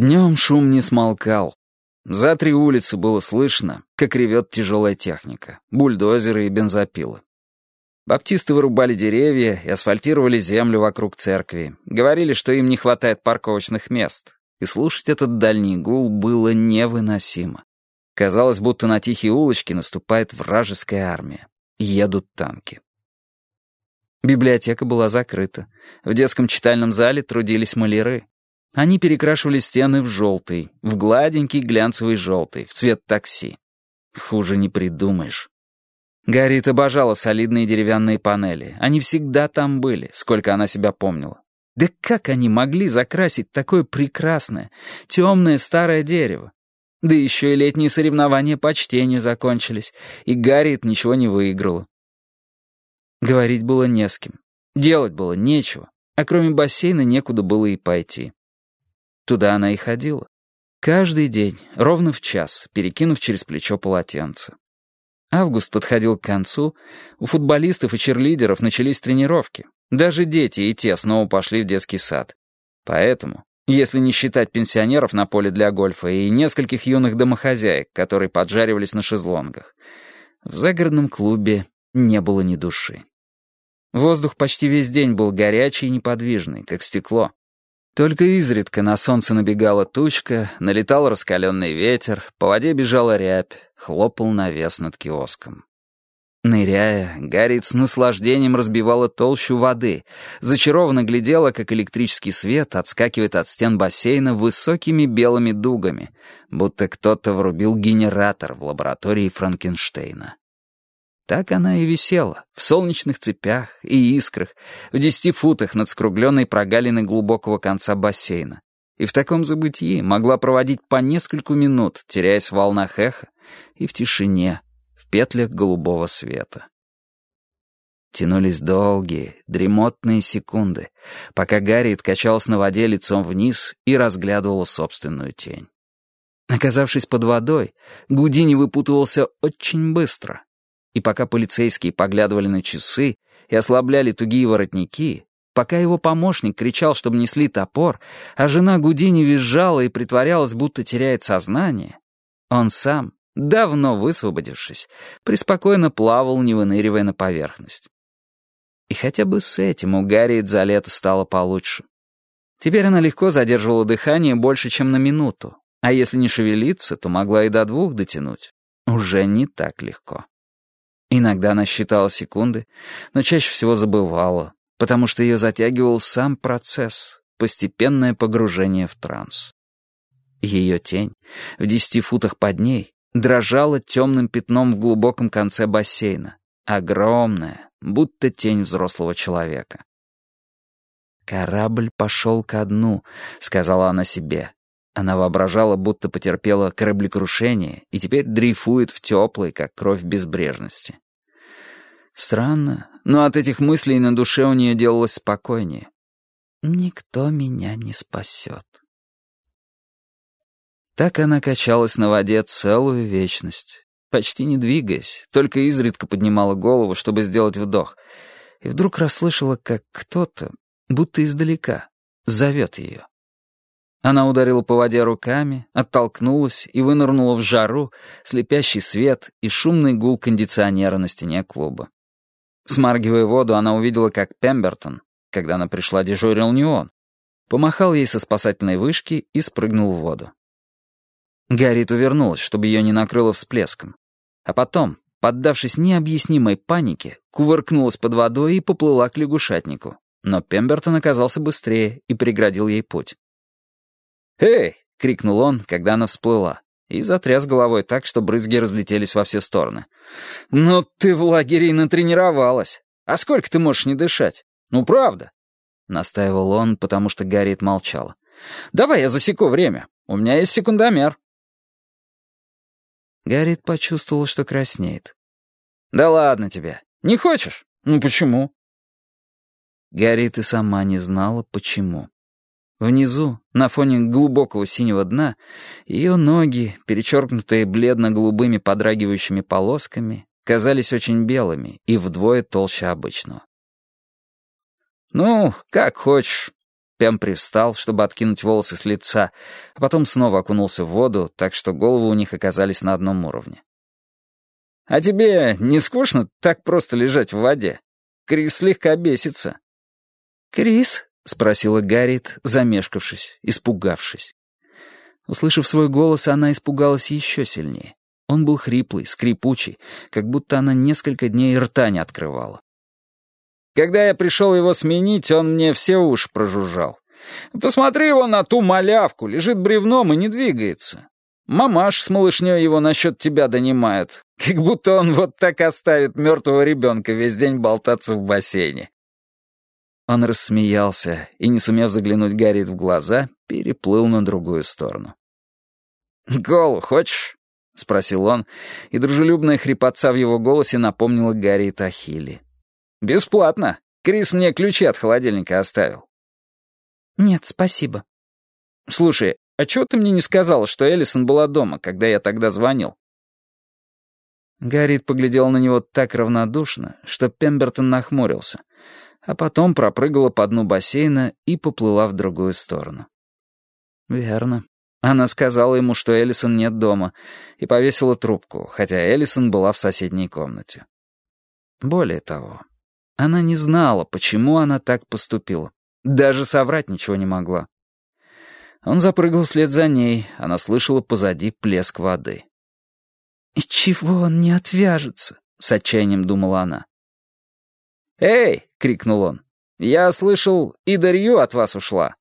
Днем шум не смолкал. За три улицы было слышно, как ревет тяжелая техника, бульдозеры и бензопилы. Баптисты вырубали деревья и асфальтировали землю вокруг церкви. Говорили, что им не хватает парковочных мест. И слушать этот дальний гул было невыносимо. Казалось, будто на тихие улочки наступает вражеская армия. Едут танки. Библиотека была закрыта. В детском читальном зале трудились маляры. Они перекрашивали стены в желтый, в гладенький глянцевый желтый, в цвет такси. Хуже не придумаешь. Гарриет обожала солидные деревянные панели. Они всегда там были, сколько она себя помнила. Да как они могли закрасить такое прекрасное, темное старое дерево? Да еще и летние соревнования по чтению закончились, и Гарриет ничего не выиграла. Говорить было не с кем, делать было нечего, а кроме бассейна некуда было и пойти. Туда она и ходила. Каждый день, ровно в час, перекинув через плечо полотенце. Август подходил к концу, у футболистов и черлидеров начались тренировки. Даже дети и те снова пошли в детский сад. Поэтому, если не считать пенсионеров на поле для гольфа и нескольких юных домохозяек, которые поджаривались на шезлонгах, в загородном клубе не было ни души. Воздух почти весь день был горячий и неподвижный, как стекло. Только изредка на солнце набегала тучка, налетал раскаленный ветер, по воде бежала рябь, хлопал навес над киоском. Ныряя, Гарриет с наслаждением разбивала толщу воды, зачарованно глядела, как электрический свет отскакивает от стен бассейна высокими белыми дугами, будто кто-то врубил генератор в лаборатории Франкенштейна. Так она и висела, в солнечных цепях и искрах, в десяти футах над скругленной прогалиной глубокого конца бассейна. И в таком забытии могла проводить по нескольку минут, теряясь в волнах эха и в тишине, в петлях голубого света. Тянулись долгие, дремотные секунды, пока Гарри качалась на воде лицом вниз и разглядывала собственную тень. Оказавшись под водой, Гудини выпутывался очень быстро — и пока полицейские поглядывали на часы и ослабляли тугие воротники, пока его помощник кричал, чтобы несли топор, а жена Гудини визжала и притворялась, будто теряет сознание, он сам, давно высвободившись, преспокойно плавал, не выныривая на поверхность. И хотя бы с этим у Гарриет за лето стало получше. Теперь она легко задерживала дыхание больше, чем на минуту, а если не шевелиться, то могла и до двух дотянуть. Уже не так легко. Иногда она считала секунды, но чаще всего забывала, потому что ее затягивал сам процесс, постепенное погружение в транс. Ее тень, в десяти футах под ней, дрожала темным пятном в глубоком конце бассейна, огромная, будто тень взрослого человека. «Корабль пошел ко дну», — сказала она себе. Она воображала, будто потерпела кораблекрушение и теперь дрейфует в теплой, как кровь безбрежности. Странно, но от этих мыслей на душе у нее делалось спокойнее. «Никто меня не спасет». Так она качалась на воде целую вечность, почти не двигаясь, только изредка поднимала голову, чтобы сделать вдох, и вдруг расслышала, как кто-то, будто издалека, зовет ее. Она ударила по воде руками, оттолкнулась и вынырнула в жару, слепящий свет и шумный гул кондиционера на стене клуба. Смаргивая воду, она увидела, как Пембертон, когда она пришла, дежурил не он, помахал ей со спасательной вышки и спрыгнул в воду. Гарриет увернулась, чтобы ее не накрыло всплеском. А потом, поддавшись необъяснимой панике, кувыркнулась под водой и поплыла к лягушатнику. Но Пембертон оказался быстрее и преградил ей путь. «Эй!» — крикнул он, когда она всплыла, и затряс головой так, что брызги разлетелись во все стороны. «Ну ты в лагере и натренировалась. А сколько ты можешь не дышать? Ну правда?» — настаивал он, потому что Гарриет молчала. «Давай я засеку время. У меня есть секундомер». Гарриет почувствовала, что краснеет. «Да ладно тебе. Не хочешь? Ну почему?» Гарриет и сама не знала, почему. Внизу, на фоне глубокого синего дна, ее ноги, перечеркнутые бледно-голубыми подрагивающими полосками, казались очень белыми и вдвое толще обычного. «Ну, как хочешь». Пем привстал, чтобы откинуть волосы с лица, а потом снова окунулся в воду, так что головы у них оказались на одном уровне. «А тебе не скучно так просто лежать в воде? Крис слегка бесится». «Крис?» — спросила Гарриет, замешкавшись, испугавшись. Услышав свой голос, она испугалась еще сильнее. Он был хриплый, скрипучий, как будто она несколько дней рта не открывала. Когда я пришел его сменить, он мне все уши прожужжал. Посмотри его на ту малявку, лежит бревном и не двигается. Мамаш с малышней его насчет тебя донимают, как будто он вот так оставит мертвого ребенка весь день болтаться в бассейне. Он рассмеялся и, не сумев заглянуть Гарриет в глаза, переплыл на другую сторону. «Голу хочешь?» — спросил он, и дружелюбная хрипотца в его голосе напомнила Гарриет о Хилли. «Бесплатно. Крис мне ключи от холодильника оставил». «Нет, спасибо». «Слушай, а чего ты мне не сказала, что Эллисон была дома, когда я тогда звонил?» Гарриет поглядел на него так равнодушно, что Пембертон нахмурился, а потом пропрыгала по дну бассейна и поплыла в другую сторону. «Верно. Она сказала ему, что Эллисон нет дома, и повесила трубку, хотя Эллисон была в соседней комнате. Более того, она не знала, почему она так поступила. Даже соврать ничего не могла. Он запрыгал вслед за ней, она слышала позади плеск воды. «И чего он не отвяжется?» — с отчаянием думала она. «Эй!» — крикнул он. «Я слышал, и Дарью от вас ушла».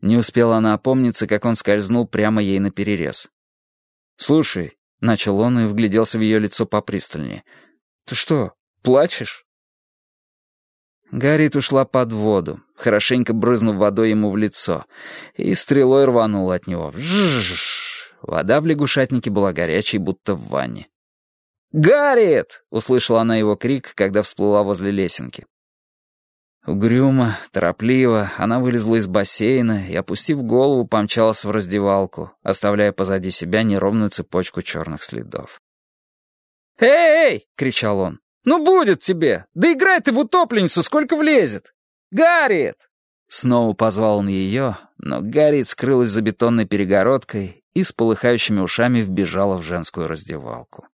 Не успела она опомниться, как он скользнул прямо ей на перерез. «Слушай», — начал он и вгляделся в ее лицо попристальнее. «Ты что, плачешь?» Гарриет ушла под воду, хорошенько брызнув водой ему в лицо, и стрелой рванула от него. Вжжж! Вода в лягушатнике была горячей, будто в ванне. «Гарриет!» — услышала она его крик, когда всплыла возле лесенки. Угрюмо, торопливо, она вылезла из бассейна и, опустив голову, помчалась в раздевалку, оставляя позади себя неровную цепочку черных следов. «Эй!» — кричал он. «Ну будет тебе! Да играй ты в утопленницу, сколько влезет! Гарриет!» Снова позвал он ее, но Гарриет скрылась за бетонной перегородкой и с полыхающими ушами вбежала в женскую раздевалку.